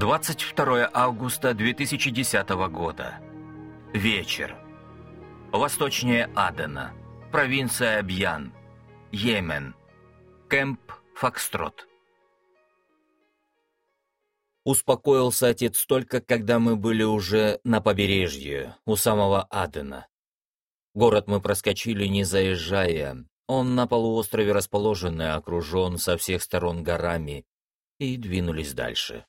22 августа 2010 года. Вечер. Восточнее Адена. Провинция Абьян. Йемен. Кэмп Фокстрот. Успокоился отец только, когда мы были уже на побережье, у самого Адена. Город мы проскочили, не заезжая. Он на полуострове расположен и окружен со всех сторон горами, и двинулись дальше.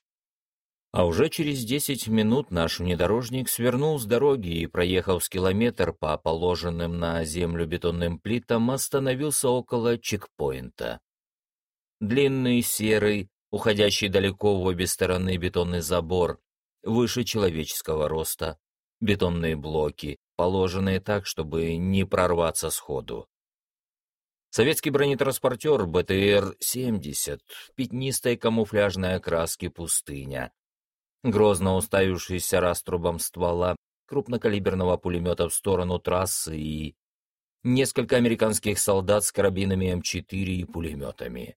А уже через десять минут наш внедорожник свернул с дороги и, проехав с километр по положенным на землю бетонным плитам, остановился около чекпоинта. Длинный, серый, уходящий далеко в обе стороны бетонный забор, выше человеческого роста, бетонные блоки, положенные так, чтобы не прорваться сходу. Советский бронетранспортер БТР-70 в пятнистой камуфляжной окраске пустыня, грозно уставившийся раструбом ствола крупнокалиберного пулемета в сторону трассы и несколько американских солдат с карабинами М4 и пулеметами.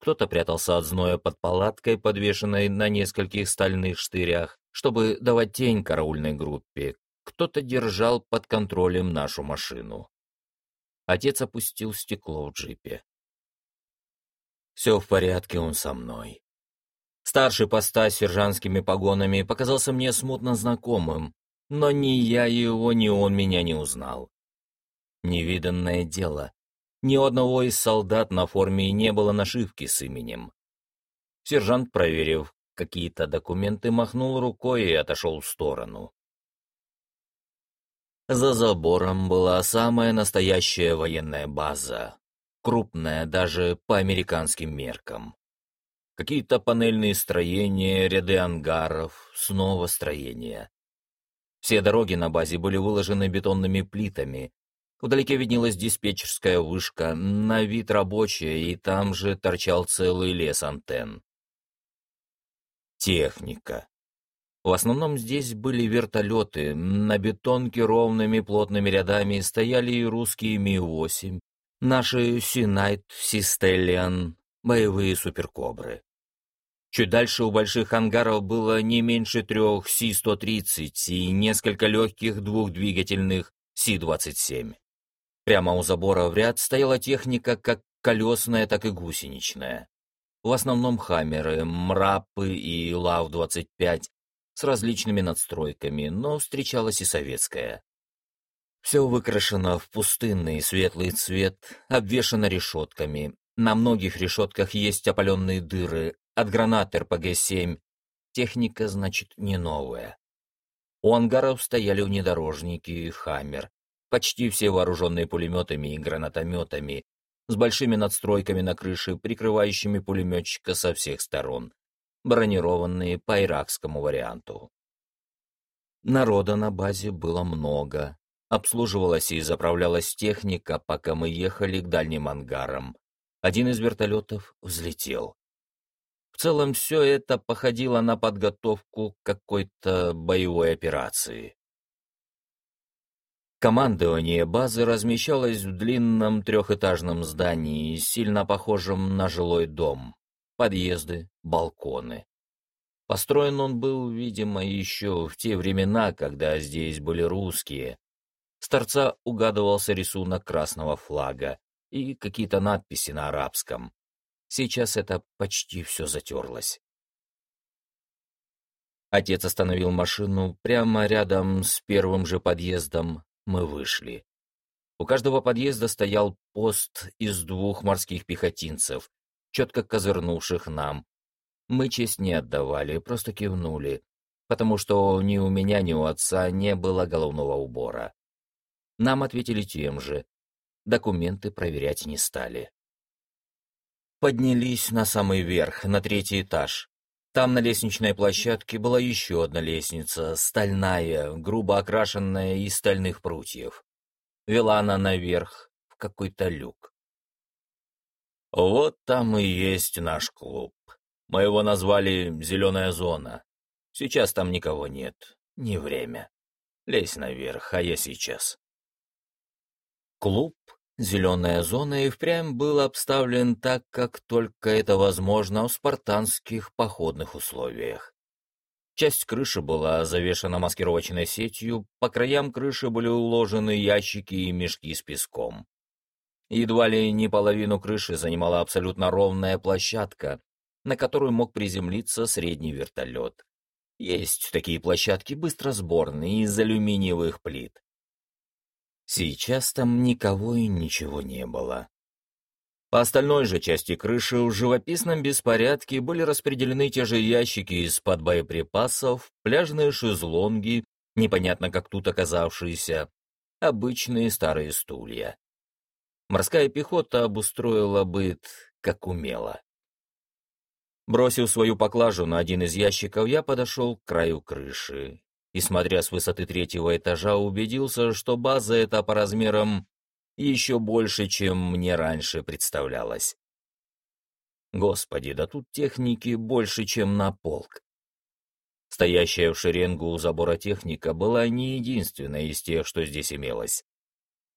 Кто-то прятался от зноя под палаткой, подвешенной на нескольких стальных штырях, чтобы давать тень караульной группе. Кто-то держал под контролем нашу машину. Отец опустил стекло в джипе. «Все в порядке, он со мной. Старший поста с сержантскими погонами показался мне смутно знакомым, но ни я его, ни он меня не узнал. Невиданное дело. Ни одного из солдат на форме не было нашивки с именем. Сержант, проверив какие-то документы, махнул рукой и отошел в сторону. За забором была самая настоящая военная база, крупная даже по американским меркам. Какие-то панельные строения, ряды ангаров, снова строения. Все дороги на базе были выложены бетонными плитами. Вдалеке виднелась диспетчерская вышка, на вид рабочая, и там же торчал целый лес антенн. Техника. В основном здесь были вертолеты, на бетонке ровными плотными рядами стояли и русские Ми-8, наши Синайт, Систеллиан, боевые суперкобры. Чуть дальше у больших ангаров было не меньше трех Си-130 и несколько легких двухдвигательных Си-27. Прямо у забора в ряд стояла техника как колесная, так и гусеничная. В основном хаммеры, мрапы и Лав-25 с различными надстройками, но встречалась и советская. Все выкрашено в пустынный светлый цвет, обвешано решетками, на многих решетках есть опаленные дыры от гранат РПГ-7. Техника, значит, не новая. У ангаров стояли внедорожники и «Хаммер», почти все вооруженные пулеметами и гранатометами, с большими надстройками на крыше, прикрывающими пулеметчика со всех сторон, бронированные по иракскому варианту. Народа на базе было много. Обслуживалась и заправлялась техника, пока мы ехали к дальним ангарам. Один из вертолетов взлетел. В целом все это походило на подготовку к какой-то боевой операции. Командование базы размещалось в длинном трехэтажном здании, сильно похожем на жилой дом. Подъезды, балконы. Построен он был, видимо, еще в те времена, когда здесь были русские. С торца угадывался рисунок красного флага, и какие-то надписи на арабском. Сейчас это почти все затерлось. Отец остановил машину прямо рядом с первым же подъездом. Мы вышли. У каждого подъезда стоял пост из двух морских пехотинцев, четко козырнувших нам. Мы честь не отдавали, просто кивнули, потому что ни у меня, ни у отца не было головного убора. Нам ответили тем же, документы проверять не стали. Поднялись на самый верх, на третий этаж. Там на лестничной площадке была еще одна лестница, стальная, грубо окрашенная из стальных прутьев. Вела она наверх, в какой-то люк. Вот там и есть наш клуб. Мы его назвали «Зеленая зона». Сейчас там никого нет, не время. Лезь наверх, а я сейчас. Клуб «Зеленая зона» и впрямь был обставлен так, как только это возможно в спартанских походных условиях. Часть крыши была завешена маскировочной сетью, по краям крыши были уложены ящики и мешки с песком. Едва ли не половину крыши занимала абсолютно ровная площадка, на которую мог приземлиться средний вертолет. Есть такие площадки быстросборные из алюминиевых плит. Сейчас там никого и ничего не было. По остальной же части крыши в живописном беспорядке были распределены те же ящики из-под боеприпасов, пляжные шезлонги, непонятно как тут оказавшиеся, обычные старые стулья. Морская пехота обустроила быт, как умела. Бросив свою поклажу на один из ящиков, я подошел к краю крыши и, смотря с высоты третьего этажа, убедился, что база эта по размерам еще больше, чем мне раньше представлялось. Господи, да тут техники больше, чем на полк. Стоящая в шеренгу у забора техника была не единственная из тех, что здесь имелось.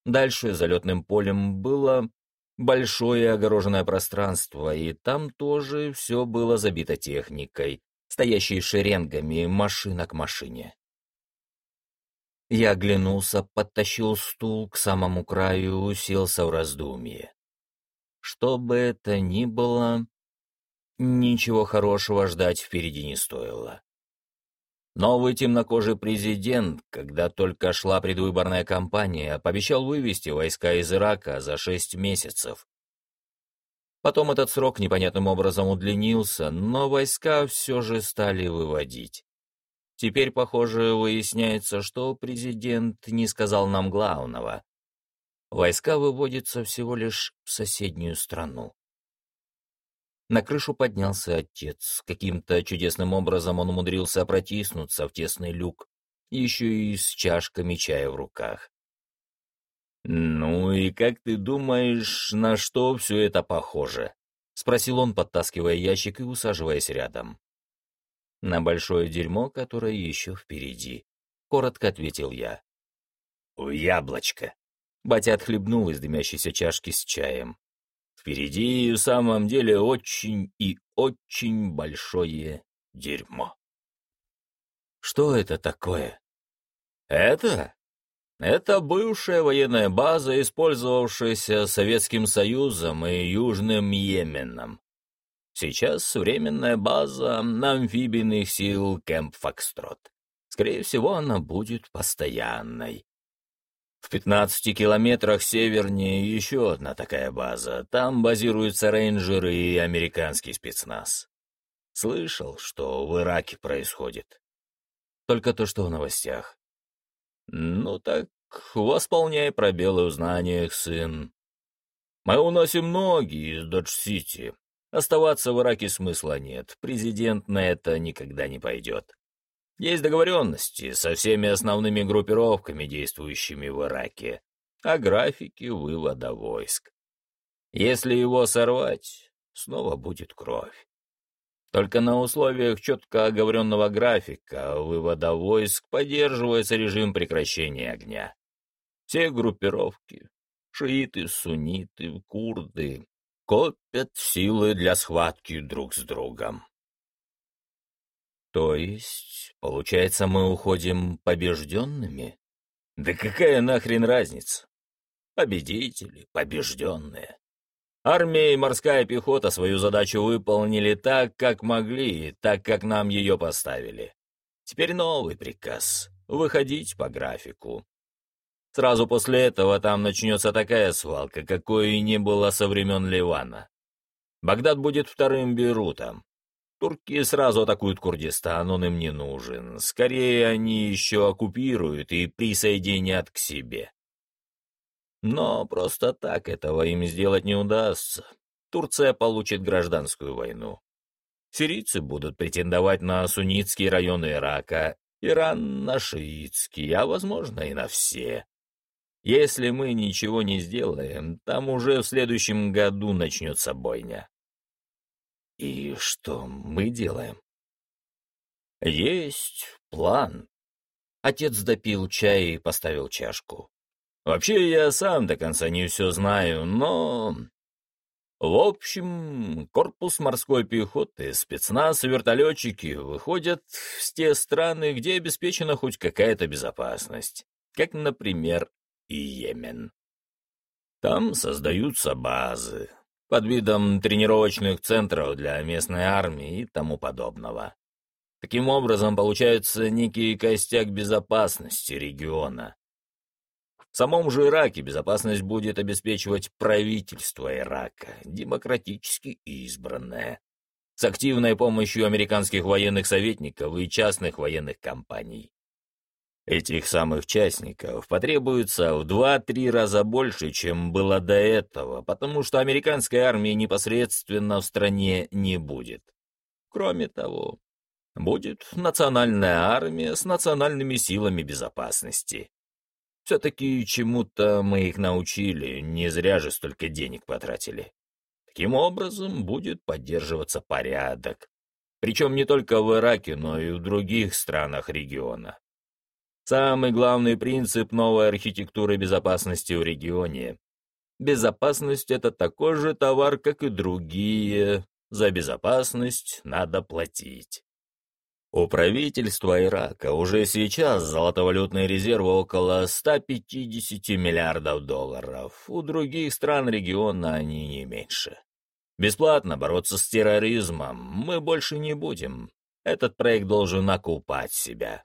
Дальше залетным полем было большое огороженное пространство, и там тоже все было забито техникой, стоящей шеренгами машина к машине. Я оглянулся, подтащил стул к самому краю и уселся в раздумье. Что бы это ни было, ничего хорошего ждать впереди не стоило. Новый темнокожий президент, когда только шла предвыборная кампания, пообещал вывести войска из Ирака за шесть месяцев. Потом этот срок непонятным образом удлинился, но войска все же стали выводить. Теперь, похоже, выясняется, что президент не сказал нам главного. Войска выводятся всего лишь в соседнюю страну. На крышу поднялся отец. Каким-то чудесным образом он умудрился протиснуться в тесный люк, еще и с чашками чая в руках. «Ну и как ты думаешь, на что все это похоже?» — спросил он, подтаскивая ящик и усаживаясь рядом на большое дерьмо, которое еще впереди. Коротко ответил я. «У яблочко!» Батя отхлебнул из дымящейся чашки с чаем. «Впереди в самом деле очень и очень большое дерьмо». «Что это такое?» «Это?» Это бывшая военная база, использовавшаяся Советским Союзом и Южным Йеменом. Сейчас временная база амфибийных сил Кэмп Фокстрот. Скорее всего, она будет постоянной. В 15 километрах севернее еще одна такая база. Там базируются рейнджеры и американский спецназ. Слышал, что в Ираке происходит. Только то, что в новостях. Ну так, восполняй пробелы в знаниях, сын. Мы уносим ноги из Додж-Сити, Оставаться в Ираке смысла нет, президент на это никогда не пойдет. Есть договоренности со всеми основными группировками, действующими в Ираке, о графике вывода войск. Если его сорвать, снова будет кровь. Только на условиях четко оговоренного графика вывода войск поддерживается режим прекращения огня. Все группировки — шииты, сунниты, курды, копят силы для схватки друг с другом. То есть, получается, мы уходим побежденными? Да какая нахрен разница? Победители, побежденные. Армия и морская пехота свою задачу выполнили так, как могли, так, как нам ее поставили. Теперь новый приказ — выходить по графику. Сразу после этого там начнется такая свалка, какой и не было со времен Ливана. Багдад будет вторым Бейрутом. Турки сразу атакуют Курдистан, он им не нужен. Скорее, они еще оккупируют и присоединят к себе. Но просто так этого им сделать не удастся. Турция получит гражданскую войну. Сирийцы будут претендовать на суннитские районы Ирака, Иран на шиитский, а, возможно, и на все. Если мы ничего не сделаем, там уже в следующем году начнется бойня. И что мы делаем? Есть план. Отец допил чай и поставил чашку. Вообще, я сам до конца не все знаю, но... В общем, корпус морской пехоты, спецназ вертолетчики выходят в те страны, где обеспечена хоть какая-то безопасность, как, например, и Йемен. Там создаются базы под видом тренировочных центров для местной армии и тому подобного. Таким образом, получается некий костяк безопасности региона. В самом же Ираке безопасность будет обеспечивать правительство Ирака, демократически избранное, с активной помощью американских военных советников и частных военных компаний. Этих самых частников потребуется в два-три раза больше, чем было до этого, потому что американской армии непосредственно в стране не будет. Кроме того, будет национальная армия с национальными силами безопасности. Все-таки чему-то мы их научили, не зря же столько денег потратили. Таким образом будет поддерживаться порядок. Причем не только в Ираке, но и в других странах региона. Самый главный принцип новой архитектуры безопасности в регионе. Безопасность — это такой же товар, как и другие. За безопасность надо платить. У правительства Ирака уже сейчас золотовалютные резервы около 150 миллиардов долларов. У других стран региона они не меньше. Бесплатно бороться с терроризмом мы больше не будем. Этот проект должен окупать себя.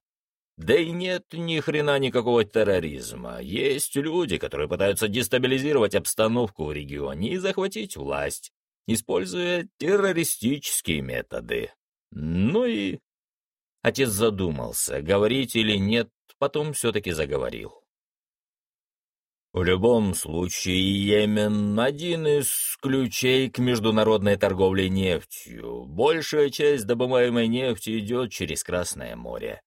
Да и нет ни хрена никакого терроризма. Есть люди, которые пытаются дестабилизировать обстановку в регионе и захватить власть, используя террористические методы. Ну и Отец задумался, говорить или нет, потом все-таки заговорил. В любом случае, Йемен — один из ключей к международной торговле нефтью. Большая часть добываемой нефти идет через Красное море.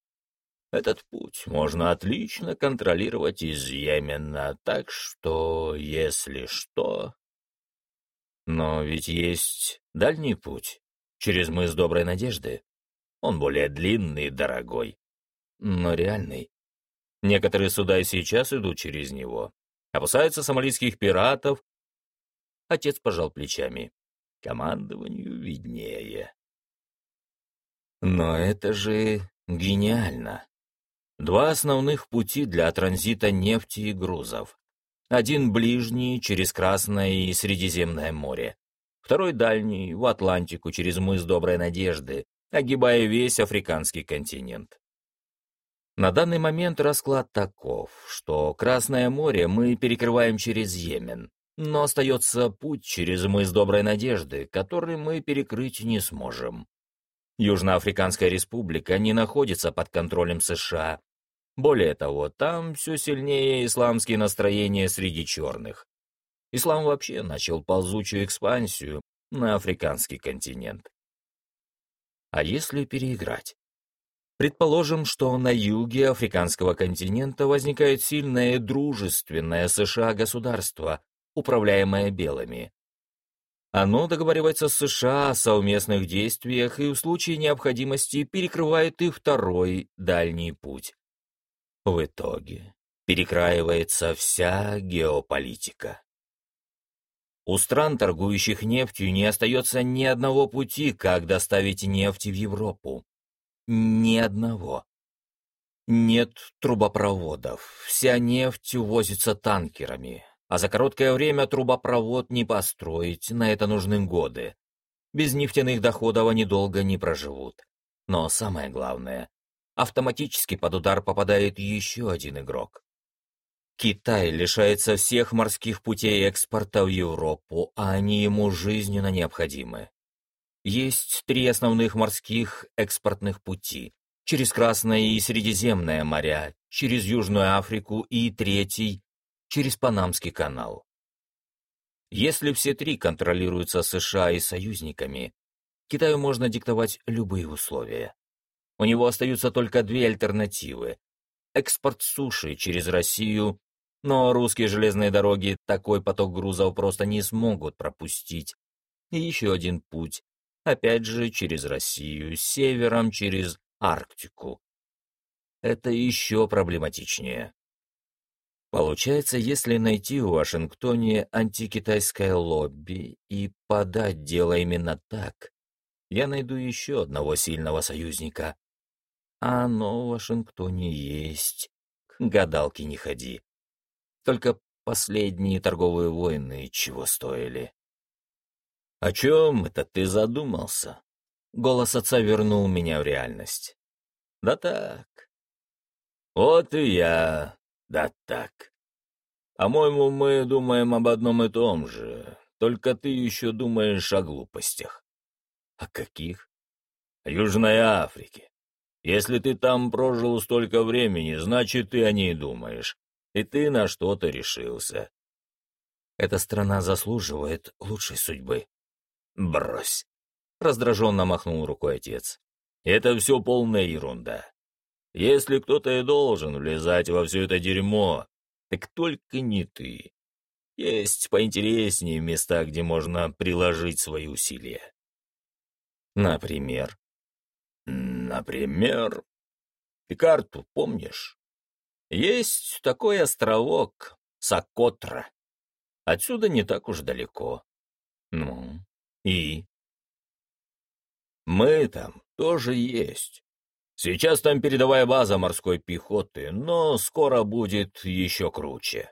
Этот путь можно отлично контролировать из Йемена, так что, если что... Но ведь есть дальний путь, через мыс Доброй Надежды. Он более длинный и дорогой, но реальный. Некоторые суда и сейчас идут через него. Опасаются сомалийских пиратов. Отец пожал плечами. Командованию виднее. Но это же гениально. Два основных пути для транзита нефти и грузов. Один ближний, через Красное и Средиземное море. Второй дальний, в Атлантику, через мыс Доброй Надежды, огибая весь африканский континент. На данный момент расклад таков, что Красное море мы перекрываем через Йемен, но остается путь через мыс Доброй Надежды, который мы перекрыть не сможем. Южноафриканская республика не находится под контролем США. Более того, там все сильнее исламские настроения среди черных. Ислам вообще начал ползучую экспансию на африканский континент. А если переиграть? Предположим, что на юге африканского континента возникает сильное дружественное США государство, управляемое белыми. Оно договаривается с США о совместных действиях и в случае необходимости перекрывает и второй дальний путь. В итоге перекраивается вся геополитика. У стран, торгующих нефтью, не остается ни одного пути, как доставить нефть в Европу. Ни одного. Нет трубопроводов. Вся нефть увозится танкерами. А за короткое время трубопровод не построить, на это нужны годы. Без нефтяных доходов они долго не проживут. Но самое главное, автоматически под удар попадает еще один игрок. Китай лишается всех морских путей экспорта в Европу, а они ему жизненно необходимы. Есть три основных морских экспортных пути – через Красное и Средиземное моря, через Южную Африку и третий – через Панамский канал. Если все три контролируются США и союзниками, Китаю можно диктовать любые условия. У него остаются только две альтернативы – экспорт суши через Россию но русские железные дороги такой поток грузов просто не смогут пропустить. И еще один путь, опять же через Россию, севером через Арктику. Это еще проблематичнее. Получается, если найти в Вашингтоне антикитайское лобби и подать дело именно так, я найду еще одного сильного союзника. А оно в Вашингтоне есть. К гадалке не ходи. Только последние торговые войны чего стоили. «О чем это ты задумался?» Голос отца вернул меня в реальность. «Да так». «Вот и я. Да так. По-моему, мы думаем об одном и том же, только ты еще думаешь о глупостях». «О каких?» «О Южной Африке. Если ты там прожил столько времени, значит, ты о ней думаешь, и ты на что-то решился». «Эта страна заслуживает лучшей судьбы», «Брось!» — раздраженно махнул рукой отец. «Это все полная ерунда. Если кто-то и должен влезать во все это дерьмо, так только не ты. Есть поинтереснее места, где можно приложить свои усилия». «Например?» «Например...» «Ты карту помнишь?» «Есть такой островок, Сокотра. Отсюда не так уж далеко. Ну, и? Мы там тоже есть. Сейчас там передовая база морской пехоты, но скоро будет еще круче.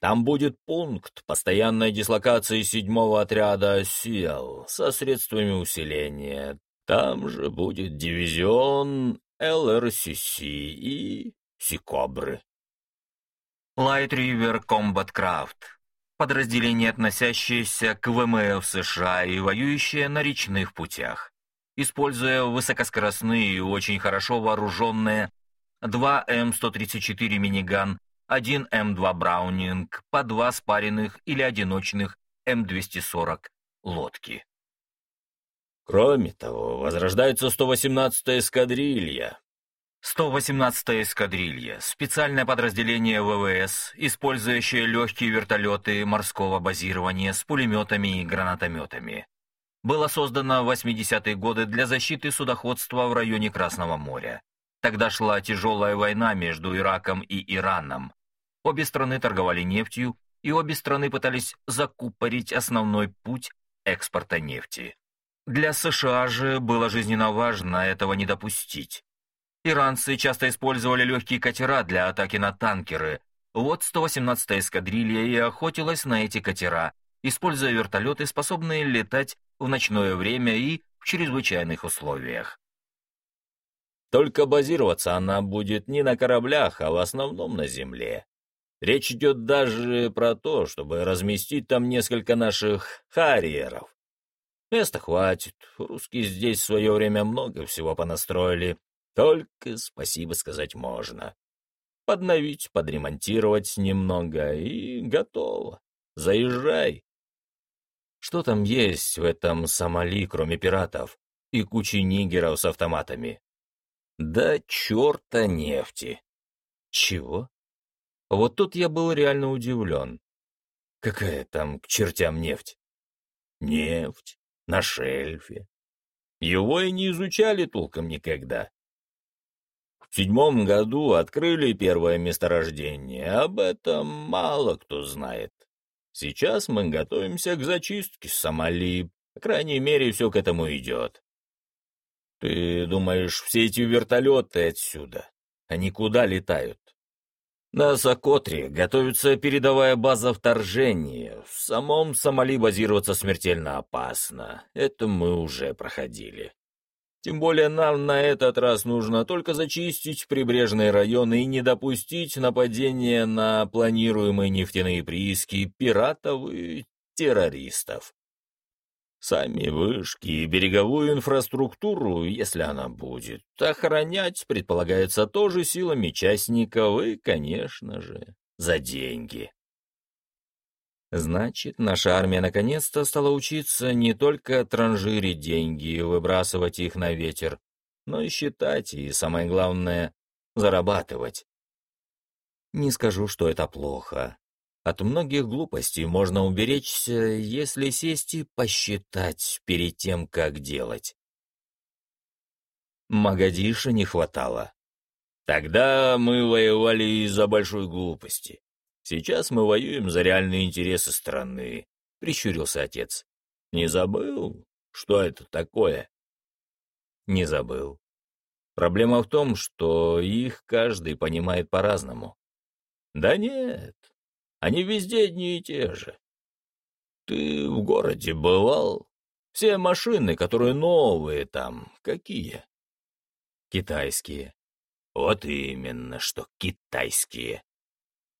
Там будет пункт постоянной дислокации седьмого отряда сил со средствами усиления. Там же будет дивизион ЛРСС и Сикобры. Light River Combat Craft подразделение, относящееся к ВМФ США и воюющее на речных путях, используя высокоскоростные и очень хорошо вооруженные 2 М134 миниган, 1 М2 Браунинг, по два спаренных или одиночных М240 лодки. Кроме того, возрождается 118-я эскадрилья, 118-я эскадрилья – специальное подразделение ВВС, использующее легкие вертолеты морского базирования с пулеметами и гранатометами. Было создано в 80-е годы для защиты судоходства в районе Красного моря. Тогда шла тяжелая война между Ираком и Ираном. Обе страны торговали нефтью, и обе страны пытались закупорить основной путь экспорта нефти. Для США же было жизненно важно этого не допустить. Иранцы часто использовали легкие катера для атаки на танкеры. Вот 118-я эскадрилья и охотилась на эти катера, используя вертолеты, способные летать в ночное время и в чрезвычайных условиях. Только базироваться она будет не на кораблях, а в основном на земле. Речь идет даже про то, чтобы разместить там несколько наших харьеров. Места хватит, русские здесь в свое время много всего понастроили, только спасибо сказать можно. Подновить, подремонтировать немного и готово. Заезжай. Что там есть в этом Сомали, кроме пиратов и кучи нигеров с автоматами? Да черта нефти. Чего? Вот тут я был реально удивлен. Какая там к чертям нефть? Нефть на шельфе. Его и не изучали толком никогда. В седьмом году открыли первое месторождение, об этом мало кто знает. Сейчас мы готовимся к зачистке Сомали, по крайней мере, все к этому идет. Ты думаешь, все эти вертолеты отсюда, они куда летают? На Сокотре готовится передовая база вторжения. В самом Сомали базироваться смертельно опасно. Это мы уже проходили. Тем более нам на этот раз нужно только зачистить прибрежные районы и не допустить нападения на планируемые нефтяные прииски пиратов и террористов. Сами вышки и береговую инфраструктуру, если она будет, охранять предполагается тоже силами частников и, конечно же, за деньги. Значит, наша армия наконец-то стала учиться не только транжирить деньги и выбрасывать их на ветер, но и считать и, самое главное, зарабатывать. Не скажу, что это плохо. От многих глупостей можно уберечься, если сесть и посчитать перед тем, как делать. Магадиша не хватало. Тогда мы воевали из-за большой глупости. Сейчас мы воюем за реальные интересы страны, — прищурился отец. Не забыл, что это такое? Не забыл. Проблема в том, что их каждый понимает по-разному. Да нет, они везде одни и те же. Ты в городе бывал? Все машины, которые новые там, какие? Китайские. Вот именно, что китайские.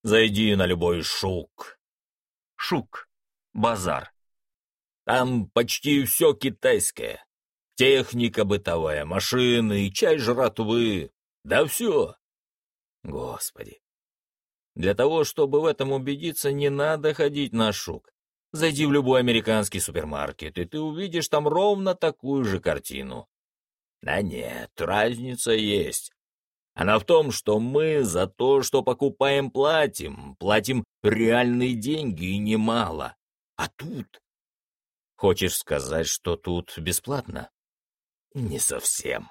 Зайди на любой шук. Шук. Базар. Там почти все китайское. Техника бытовая, машины, чай жратвы. Да все. Господи. Для того, чтобы в этом убедиться, не надо ходить на шук. Зайди в любой американский супермаркет, и ты увидишь там ровно такую же картину. Да нет, разница есть. Она в том, что мы за то, что покупаем, платим. Платим реальные деньги и немало. А тут... Хочешь сказать, что тут бесплатно? Не совсем.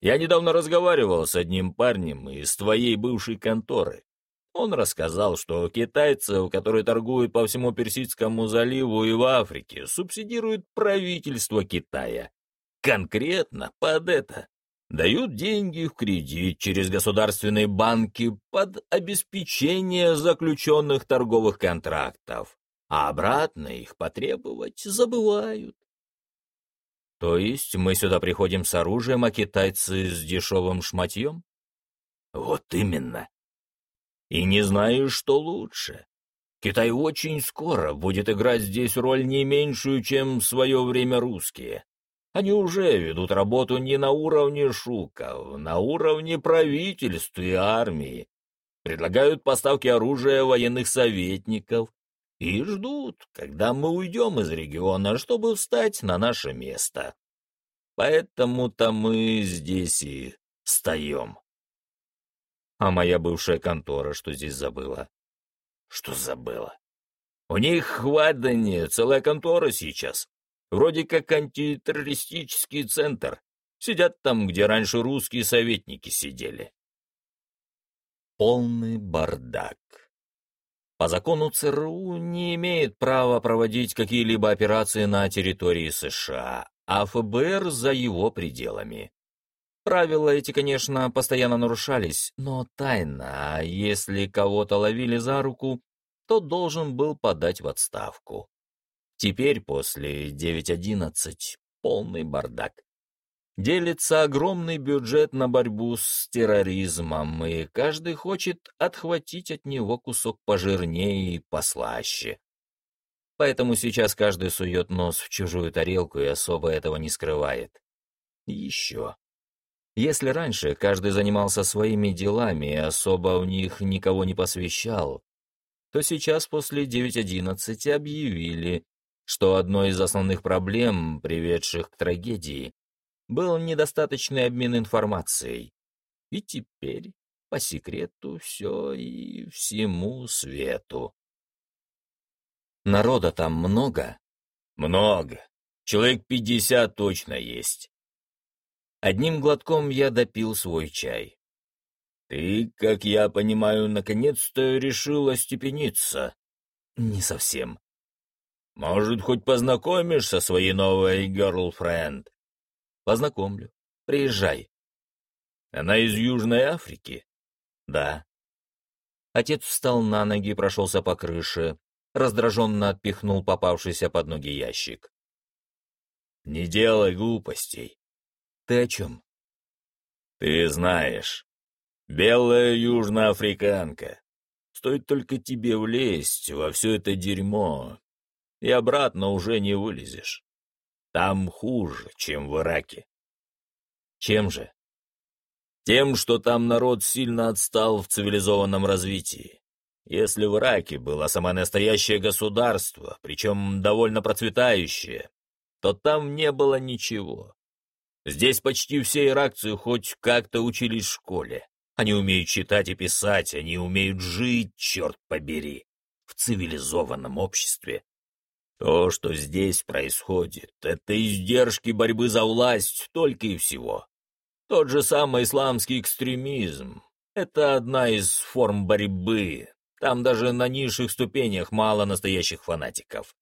Я недавно разговаривал с одним парнем из твоей бывшей конторы. Он рассказал, что китайцев, которые торгуют по всему Персидскому заливу и в Африке, субсидирует правительство Китая. Конкретно под это. Дают деньги в кредит через государственные банки под обеспечение заключенных торговых контрактов, а обратно их потребовать забывают. То есть мы сюда приходим с оружием, а китайцы с дешевым шматьем? Вот именно. И не знаю, что лучше. Китай очень скоро будет играть здесь роль не меньшую, чем в свое время русские. Они уже ведут работу не на уровне шуков, на уровне правительства и армии. Предлагают поставки оружия военных советников и ждут, когда мы уйдем из региона, чтобы встать на наше место. Поэтому-то мы здесь и встаем. А моя бывшая контора что здесь забыла? Что забыла? У них в Адане целая контора сейчас. Вроде как антитеррористический центр. Сидят там, где раньше русские советники сидели. Полный бардак. По закону ЦРУ не имеет права проводить какие-либо операции на территории США, а ФБР за его пределами. Правила эти, конечно, постоянно нарушались, но тайно, а если кого-то ловили за руку, то должен был подать в отставку. Теперь, после 9.11, полный бардак. Делится огромный бюджет на борьбу с терроризмом, и каждый хочет отхватить от него кусок пожирнее и послаще. Поэтому сейчас каждый сует нос в чужую тарелку и особо этого не скрывает. Еще. Если раньше каждый занимался своими делами и особо в них никого не посвящал, то сейчас после 9.11 объявили, что одной из основных проблем, приведших к трагедии, был недостаточный обмен информацией. И теперь, по секрету, все и всему свету. Народа там много? Много. Человек пятьдесят точно есть. Одним глотком я допил свой чай. «Ты, как я понимаю, наконец-то решил остепениться?» «Не совсем». «Может, хоть познакомишь со своей новой герлфренд?» «Познакомлю. Приезжай». «Она из Южной Африки?» «Да». Отец встал на ноги прошелся по крыше, раздраженно отпихнул попавшийся под ноги ящик. «Не делай глупостей. Ты о чем? Ты знаешь. Белая южноафриканка. Стоит только тебе влезть во все это дерьмо, и обратно уже не вылезешь. Там хуже, чем в Ираке. Чем же? Тем, что там народ сильно отстал в цивилизованном развитии. Если в Ираке было самое настоящее государство, причем довольно процветающее, то там не было ничего. Здесь почти все иракцы хоть как-то учились в школе. Они умеют читать и писать, они умеют жить, черт побери, в цивилизованном обществе. То, что здесь происходит, это издержки борьбы за власть только и всего. Тот же самый исламский экстремизм — это одна из форм борьбы, Там даже на низших ступенях мало настоящих фанатиков.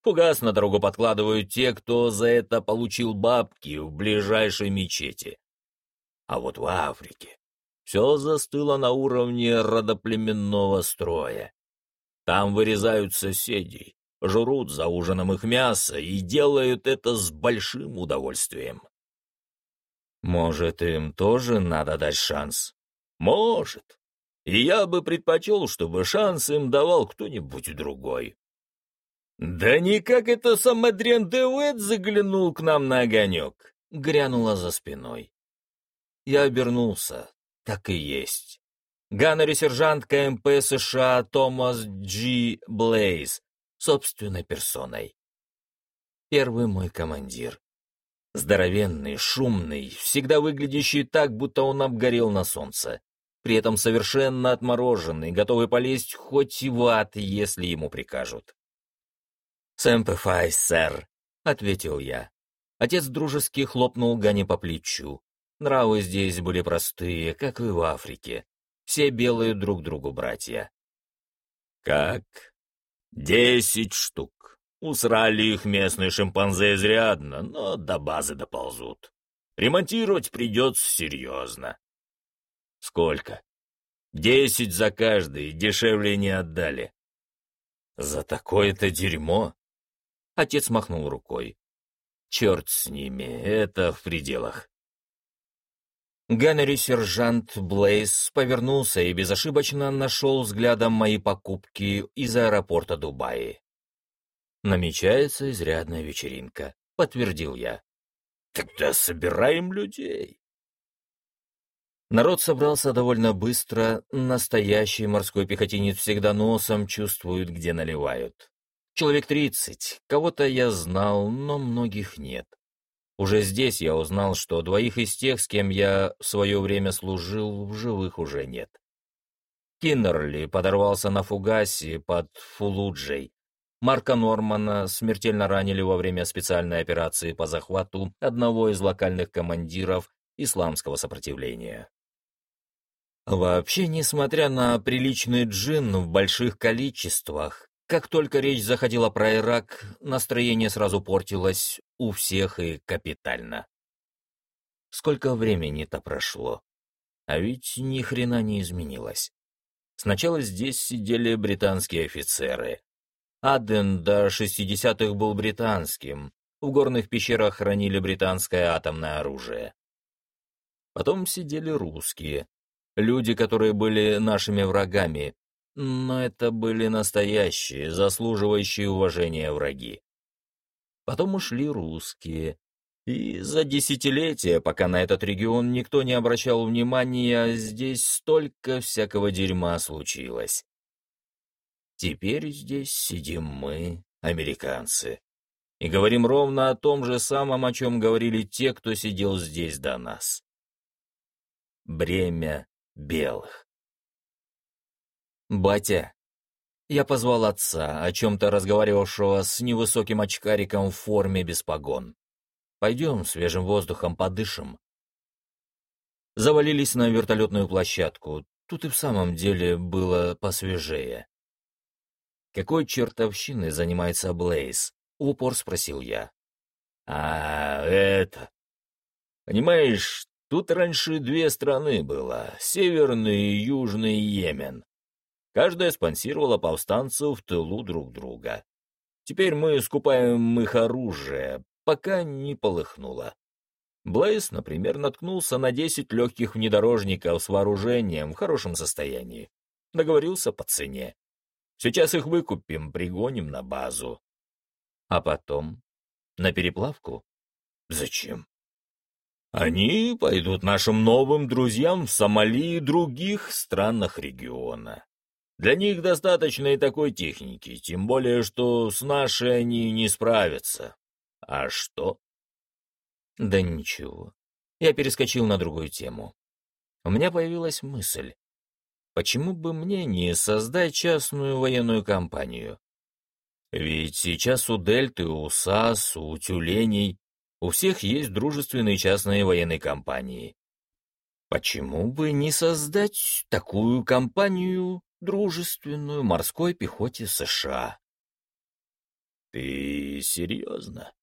Фугас на дорогу подкладывают те, кто за это получил бабки в ближайшей мечети. А вот в Африке все застыло на уровне родоплеменного строя. Там вырезают соседей, жрут за ужином их мясо и делают это с большим удовольствием. Может, им тоже надо дать шанс? Может. И я бы предпочел, чтобы шанс им давал кто-нибудь другой. Да никак это самодрен Девет заглянул к нам на огонек, грянула за спиной. Я обернулся. Так и есть. Ганнер-сержант КМП США Томас Джи Блейз собственной персоной. Первый мой командир. Здоровенный, шумный, всегда выглядящий так, будто он обгорел на солнце. При этом совершенно отмороженный, готовый полезть хоть и в ад, если ему прикажут. «Сэмпэфай, сэр», — ответил я. Отец дружески хлопнул Гане по плечу. Нравы здесь были простые, как и в Африке. Все белые друг другу братья. «Как?» «Десять штук. Усрали их местные шимпанзе изрядно, но до базы доползут. Ремонтировать придется серьезно». «Сколько?» «Десять за каждый, дешевле не отдали». «За такое-то дерьмо?» Отец махнул рукой. «Черт с ними, это в пределах». Ганнери-сержант Блейз повернулся и безошибочно нашел взглядом мои покупки из аэропорта Дубаи. «Намечается изрядная вечеринка», — подтвердил я. «Тогда собираем людей». Народ собрался довольно быстро, настоящий морской пехотинец всегда носом чувствует, где наливают. Человек тридцать, кого-то я знал, но многих нет. Уже здесь я узнал, что двоих из тех, с кем я в свое время служил, в живых уже нет. Киннерли подорвался на фугасе под Фулуджей. Марка Нормана смертельно ранили во время специальной операции по захвату одного из локальных командиров исламского сопротивления. Вообще, несмотря на приличный джин в больших количествах, как только речь заходила про Ирак, настроение сразу портилось у всех и капитально. Сколько времени-то прошло? А ведь ни хрена не изменилось. Сначала здесь сидели британские офицеры. Аден до 60-х был британским. В горных пещерах хранили британское атомное оружие. Потом сидели русские. Люди, которые были нашими врагами, но это были настоящие, заслуживающие уважения враги. Потом ушли русские, и за десятилетия, пока на этот регион никто не обращал внимания, здесь столько всякого дерьма случилось. Теперь здесь сидим мы, американцы, и говорим ровно о том же самом, о чем говорили те, кто сидел здесь до нас. Бремя белых. «Батя!» Я позвал отца, о чем-то разговаривавшего с невысоким очкариком в форме без погон. «Пойдем свежим воздухом подышим». Завалились на вертолетную площадку. Тут и в самом деле было посвежее. «Какой чертовщиной занимается Блейз?» — упор спросил я. «А, это...» «Понимаешь, тут раньше две страны было — Северный и Южный Йемен. Каждая спонсировала повстанцев в тылу друг друга. Теперь мы скупаем их оружие, пока не полыхнуло. Блейз, например, наткнулся на 10 легких внедорожников с вооружением в хорошем состоянии. Договорился по цене. Сейчас их выкупим, пригоним на базу. А потом? На переплавку? Зачем? Они пойдут нашим новым друзьям в Сомали и других странах региона. Для них достаточно и такой техники, тем более, что с нашей они не справятся. А что? Да ничего. Я перескочил на другую тему. У меня появилась мысль. Почему бы мне не создать частную военную компанию? Ведь сейчас у Дельты, у САС, у Тюленей, у всех есть дружественные частные военные компании. Почему бы не создать такую компанию дружественную морской пехоте США. Ты серьезно?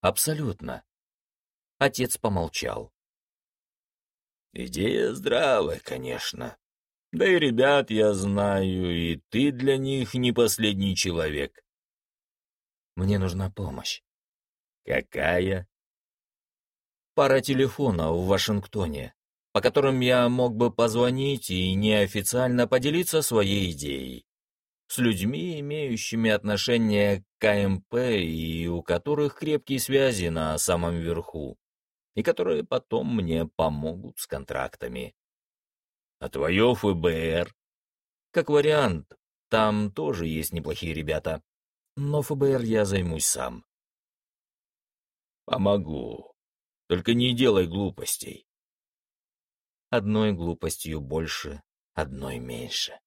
Абсолютно. Отец помолчал. Идея здравая, конечно. Да и ребят я знаю, и ты для них не последний человек. Мне нужна помощь. Какая? Пара телефона в Вашингтоне, по которым я мог бы позвонить и неофициально поделиться своей идеей. С людьми, имеющими отношение к КМП и у которых крепкие связи на самом верху, и которые потом мне помогут с контрактами. А твое ФБР? Как вариант, там тоже есть неплохие ребята. Но ФБР я займусь сам. Помогу. Только не делай глупостей. Одной глупостью больше, одной меньше.